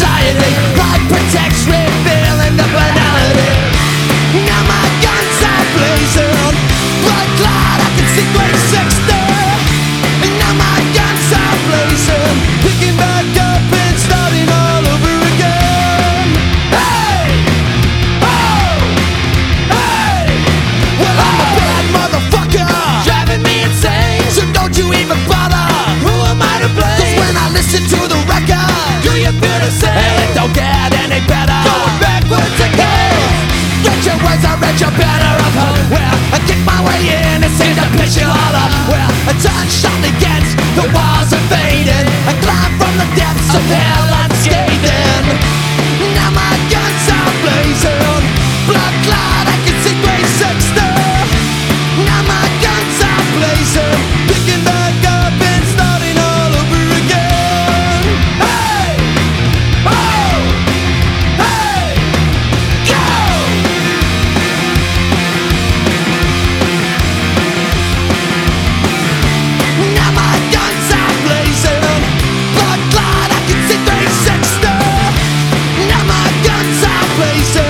society your banner of hope. Well, I kick my way in and to pitch it all up. Well, I turn sharply against the walls faces